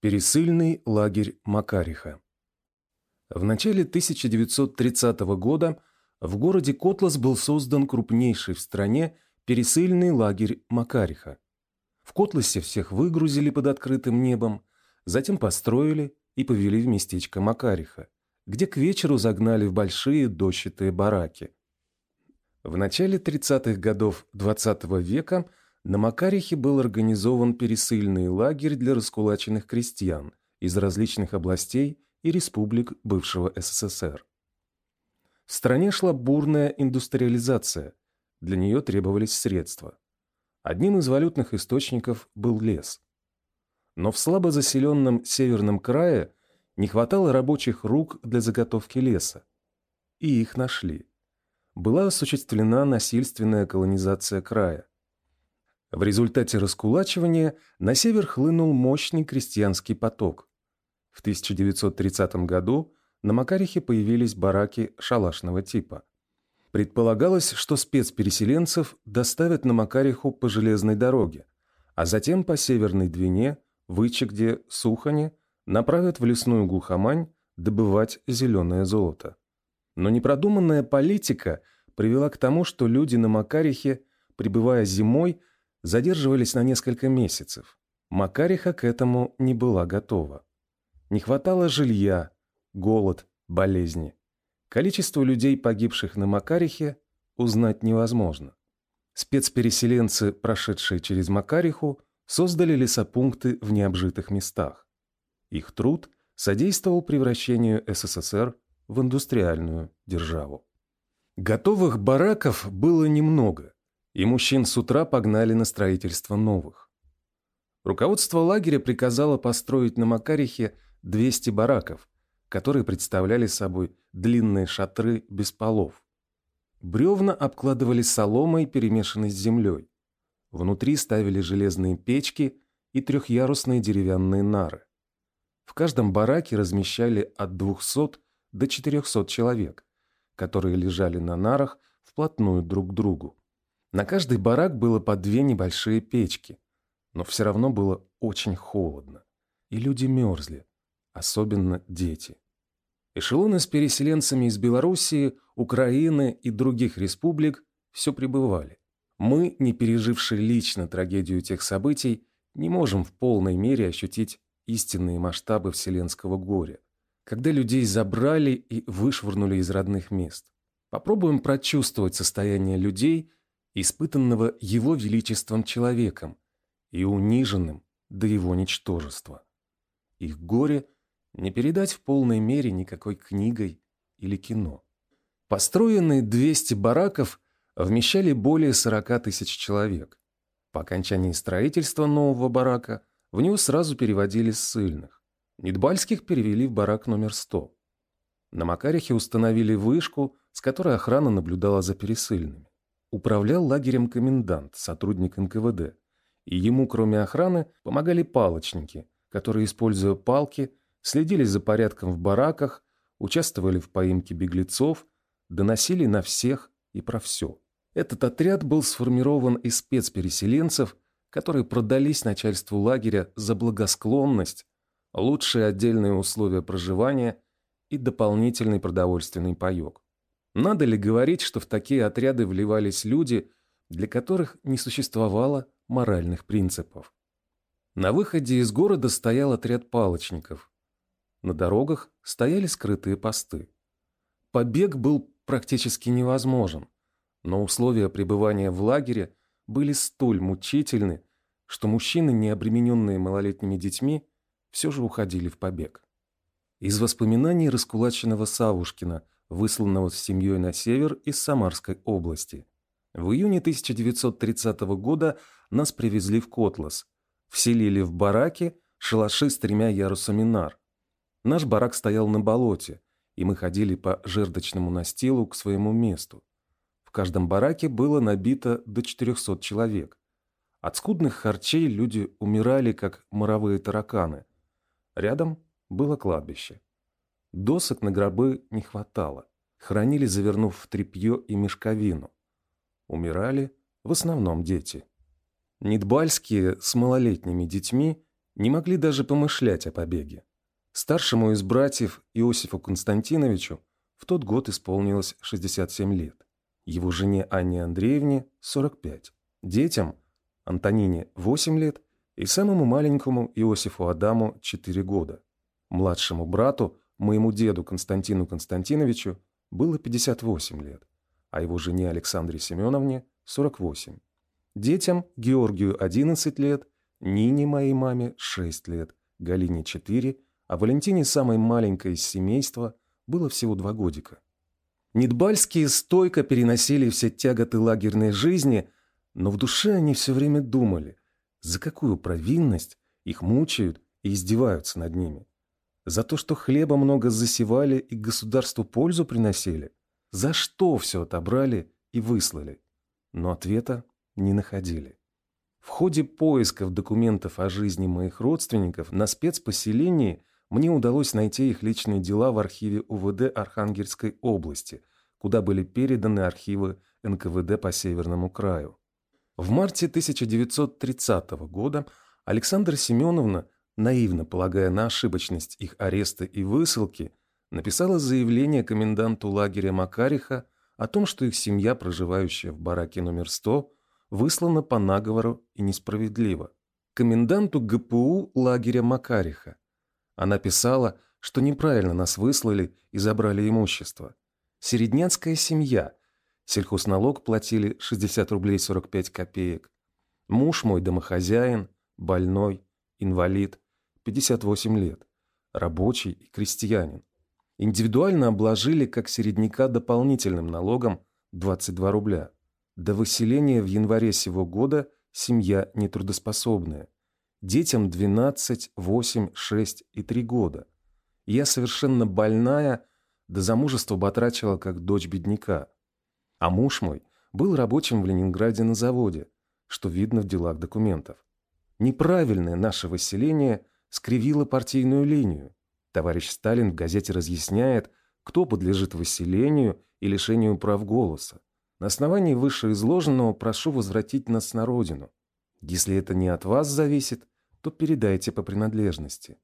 Пересыльный лагерь Макариха. В начале 1930 года в городе Котлас был создан крупнейший в стране пересыльный лагерь Макариха. В Котласе всех выгрузили под открытым небом, затем построили и повели в местечко Макариха, где к вечеру загнали в большие дощатые бараки. В начале 30-х годов XX -го века на Макарихе был организован пересыльный лагерь для раскулаченных крестьян из различных областей и республик бывшего СССР. В стране шла бурная индустриализация, для нее требовались средства. Одним из валютных источников был лес. Но в слабо заселенном северном крае не хватало рабочих рук для заготовки леса. И их нашли. Была осуществлена насильственная колонизация края. В результате раскулачивания на север хлынул мощный крестьянский поток. В 1930 году на Макарихе появились бараки шалашного типа. Предполагалось, что спецпереселенцев доставят на Макариху по железной дороге, а затем по Северной Двине, Вычегде, Сухане направят в лесную глухомань добывать зеленое золото. Но непродуманная политика привела к тому, что люди на Макарихе, пребывая зимой, задерживались на несколько месяцев. Макариха к этому не была готова. Не хватало жилья, голод, болезни. Количество людей, погибших на Макарихе, узнать невозможно. Спецпереселенцы, прошедшие через Макариху, создали лесопункты в необжитых местах. Их труд содействовал превращению СССР в индустриальную державу. Готовых бараков было немного, и мужчин с утра погнали на строительство новых. Руководство лагеря приказало построить на Макарихе 200 бараков, которые представляли собой длинные шатры без полов. Бревна обкладывали соломой, перемешанной с землей. Внутри ставили железные печки и трехъярусные деревянные нары. В каждом бараке размещали от 200 до 400 человек, которые лежали на нарах вплотную друг к другу. На каждый барак было по две небольшие печки, но все равно было очень холодно, и люди мерзли, особенно дети. Эшелоны с переселенцами из Белоруссии, Украины и других республик все прибывали. Мы, не пережившие лично трагедию тех событий, не можем в полной мере ощутить истинные масштабы вселенского горя, когда людей забрали и вышвырнули из родных мест. Попробуем прочувствовать состояние людей, испытанного его величеством человеком и униженным до его ничтожества. Их горе – не передать в полной мере никакой книгой или кино. Построенные 200 бараков вмещали более 40 тысяч человек. По окончании строительства нового барака в него сразу переводили ссыльных. Нидбальских перевели в барак номер 100. На Макарихе установили вышку, с которой охрана наблюдала за пересыльными. Управлял лагерем комендант, сотрудник НКВД. И ему, кроме охраны, помогали палочники, которые, используя палки, следили за порядком в бараках, участвовали в поимке беглецов, доносили на всех и про все. Этот отряд был сформирован из спецпереселенцев, которые продались начальству лагеря за благосклонность, лучшие отдельные условия проживания и дополнительный продовольственный паек. Надо ли говорить, что в такие отряды вливались люди, для которых не существовало моральных принципов? На выходе из города стоял отряд палочников, на дорогах стояли скрытые посты. Побег был практически невозможен, но условия пребывания в лагере были столь мучительны, что мужчины, не обремененные малолетними детьми, все же уходили в побег. Из воспоминаний раскулаченного Савушкина, высланного с семьей на север из Самарской области. В июне 1930 года нас привезли в Котлас, вселили в бараки, шалаши с тремя ярусами нар. Наш барак стоял на болоте, и мы ходили по жердочному настилу к своему месту. В каждом бараке было набито до 400 человек. От скудных харчей люди умирали, как моровые тараканы. Рядом было кладбище. Досок на гробы не хватало. Хранили, завернув в тряпье и мешковину. Умирали в основном дети. Нидбальские с малолетними детьми не могли даже помышлять о побеге. Старшему из братьев Иосифу Константиновичу в тот год исполнилось 67 лет, его жене Анне Андреевне – 45, детям Антонине – 8 лет и самому маленькому Иосифу Адаму – 4 года. Младшему брату, моему деду Константину Константиновичу, было 58 лет, а его жене Александре Семеновне – 48. Детям Георгию 11 лет, Нине, моей маме, 6 лет, Галине 4, а Валентине, самой маленькой из семейства, было всего два годика. Недбальские стойко переносили все тяготы лагерной жизни, но в душе они все время думали, за какую провинность их мучают и издеваются над ними. За то, что хлеба много засевали и государству пользу приносили? За что все отобрали и выслали? Но ответа не находили. В ходе поисков документов о жизни моих родственников на спецпоселении мне удалось найти их личные дела в архиве УВД Архангельской области, куда были переданы архивы НКВД по Северному краю. В марте 1930 года Александра Семеновна наивно полагая на ошибочность их ареста и высылки, написала заявление коменданту лагеря Макариха о том, что их семья, проживающая в бараке номер 100, выслана по наговору и несправедливо. Коменданту ГПУ лагеря Макариха. Она писала, что неправильно нас выслали и забрали имущество. Середняцкая семья. Сельхозналог платили 60 рублей 45 копеек. Муж мой домохозяин, больной, инвалид. 58 лет, рабочий и крестьянин. Индивидуально обложили как середняка дополнительным налогом 22 рубля. До выселения в январе сего года семья нетрудоспособная. Детям 12, 8, 6 и 3 года. Я совершенно больная, до замужества батрачила как дочь бедняка. А муж мой был рабочим в Ленинграде на заводе, что видно в делах документов. Неправильное наше выселение – скривила партийную линию. Товарищ Сталин в газете разъясняет, кто подлежит выселению и лишению прав голоса. На основании вышеизложенного прошу возвратить нас на родину. Если это не от вас зависит, то передайте по принадлежности.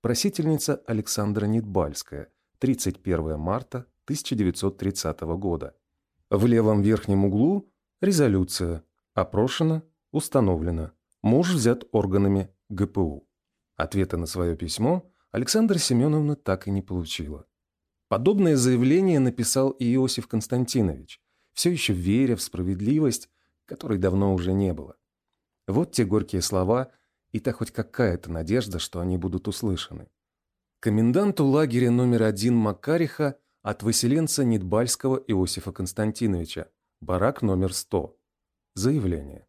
Просительница Александра Нидбальская, 31 марта 1930 года. В левом верхнем углу резолюция. Опрошено, установлено. Муж взят органами ГПУ. Ответа на свое письмо Александра Семеновна так и не получила. Подобное заявление написал и Иосиф Константинович, все еще веря в справедливость, которой давно уже не было. Вот те горькие слова, и та хоть какая-то надежда, что они будут услышаны. Коменданту лагеря номер один Макариха от выселенца Нидбальского Иосифа Константиновича, барак номер 100. Заявление.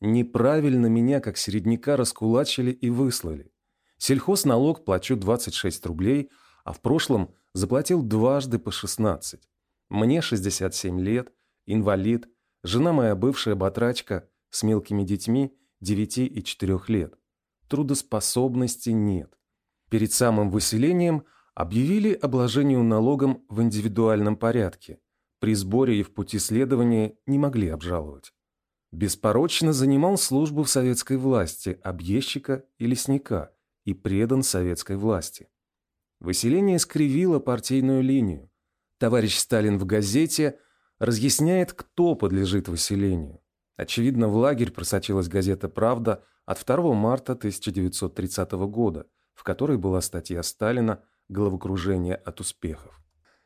Неправильно меня, как середняка, раскулачили и выслали. Сельхозналог плачу 26 рублей, а в прошлом заплатил дважды по 16. Мне 67 лет, инвалид, жена моя бывшая батрачка с мелкими детьми 9 и 4 лет. Трудоспособности нет. Перед самым выселением объявили обложению налогом в индивидуальном порядке. При сборе и в пути следования не могли обжаловать. Беспорочно занимал службу в советской власти объездчика и лесника – и предан советской власти. Выселение скривило партийную линию. Товарищ Сталин в газете разъясняет, кто подлежит выселению. Очевидно, в лагерь просочилась газета «Правда» от 2 марта 1930 года, в которой была статья Сталина «Головокружение от успехов».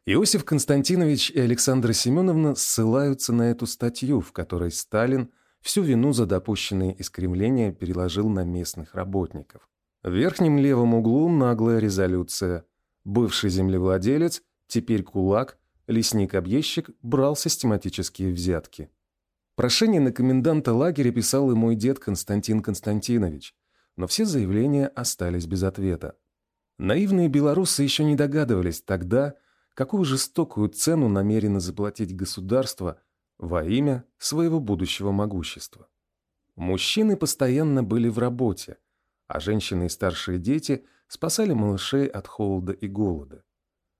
Иосиф Константинович и Александра Семеновна ссылаются на эту статью, в которой Сталин всю вину за допущенные искривления переложил на местных работников. В верхнем левом углу наглая резолюция. Бывший землевладелец, теперь кулак, лесник-объездчик брал систематические взятки. Прошение на коменданта лагеря писал и мой дед Константин Константинович, но все заявления остались без ответа. Наивные белорусы еще не догадывались тогда, какую жестокую цену намерено заплатить государство во имя своего будущего могущества. Мужчины постоянно были в работе – а женщины и старшие дети спасали малышей от холода и голода.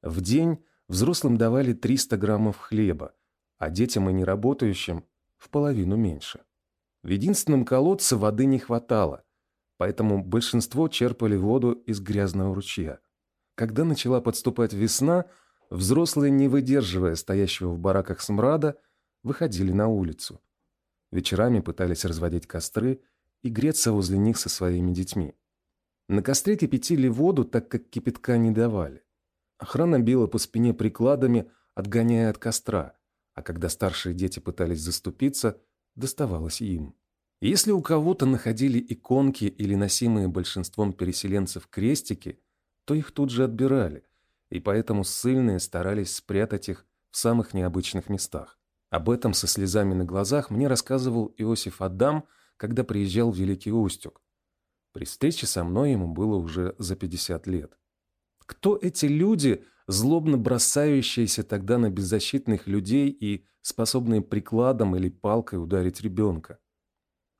В день взрослым давали 300 граммов хлеба, а детям и неработающим в половину меньше. В единственном колодце воды не хватало. поэтому большинство черпали воду из грязного ручья. Когда начала подступать весна, взрослые, не выдерживая стоящего в бараках смрада, выходили на улицу. Вечерами пытались разводить костры и греться возле них со своими детьми. На костре кипятили воду, так как кипятка не давали. Охрана била по спине прикладами, отгоняя от костра, а когда старшие дети пытались заступиться, доставалось им. Если у кого-то находили иконки или носимые большинством переселенцев крестики, то их тут же отбирали, и поэтому ссыльные старались спрятать их в самых необычных местах. Об этом со слезами на глазах мне рассказывал Иосиф Адам, когда приезжал в Великий Устюг. При встрече со мной ему было уже за 50 лет. Кто эти люди, злобно бросающиеся тогда на беззащитных людей и способные прикладом или палкой ударить ребенка?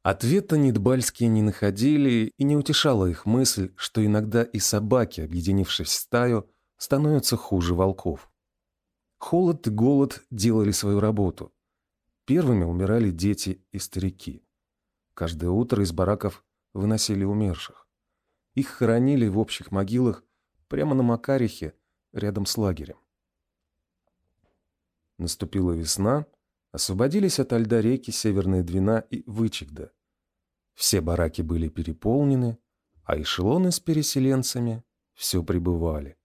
Ответа Нидбальские не находили, и не утешала их мысль, что иногда и собаки, объединившись в стаю, становятся хуже волков. Холод и голод делали свою работу. Первыми умирали дети и старики. Каждое утро из бараков выносили умерших. Их хоронили в общих могилах прямо на Макарихе, рядом с лагерем. Наступила весна, освободились от льда реки Северная Двина и Вычегда. Все бараки были переполнены, а эшелоны с переселенцами все прибывали.